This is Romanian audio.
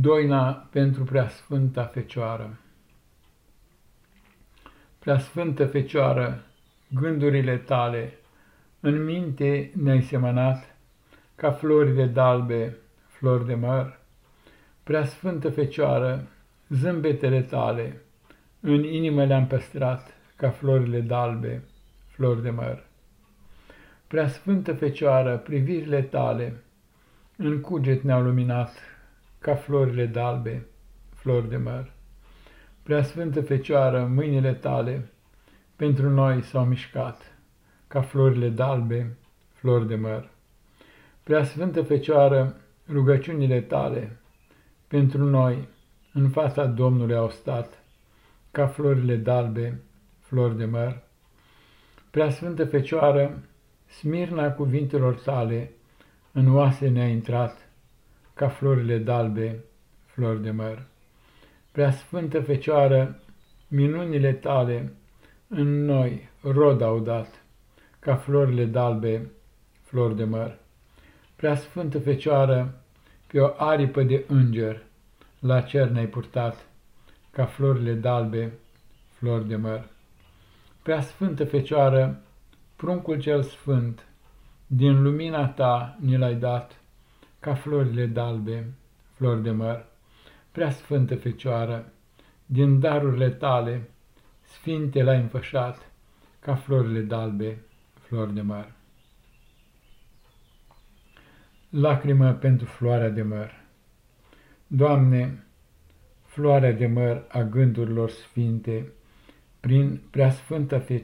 Doina pentru Preasfânta Fecioară Preasfântă Fecioară, gândurile tale în minte ne-ai semănat, ca florile dalbe, flori de măr. Preasfântă Fecioară, zâmbetele tale în inimă le-am păstrat, ca florile dalbe, flori de măr. Preasfântă Fecioară, privirile tale în cuget ne-au luminat, ca florile dalbe, flori de măr. Prea Sfântă Fecioară, mâinile tale pentru noi s-au mișcat, ca florile dalbe, flori de măr. Prea Sfântă Fecioară, rugăciunile tale pentru noi în fața Domnului au stat, ca florile dalbe, flori de măr. Prea Sfântă Fecioară, smirna cuvintelor tale în oase ne-a intrat, ca florile dalbe, flori de măr. Prea Sfântă Fecioară, minunile tale în noi rod au dat, ca florile dalbe, flori de măr. Prea Sfântă Fecioară, pe o aripă de înger, la cer ne-ai purtat, ca florile dalbe, flori de măr. Prea Sfântă Fecioară, pruncul cel sfânt, din lumina ta ni l-ai dat, ca florile dalbe, flori de măr. Prea sfântă Fecioară, din darurile tale, sfinte l-ai înfășat, ca florile dalbe, flori de măr. Lacrimă pentru floarea de măr Doamne, floarea de măr a gândurilor sfinte, prin preasfântă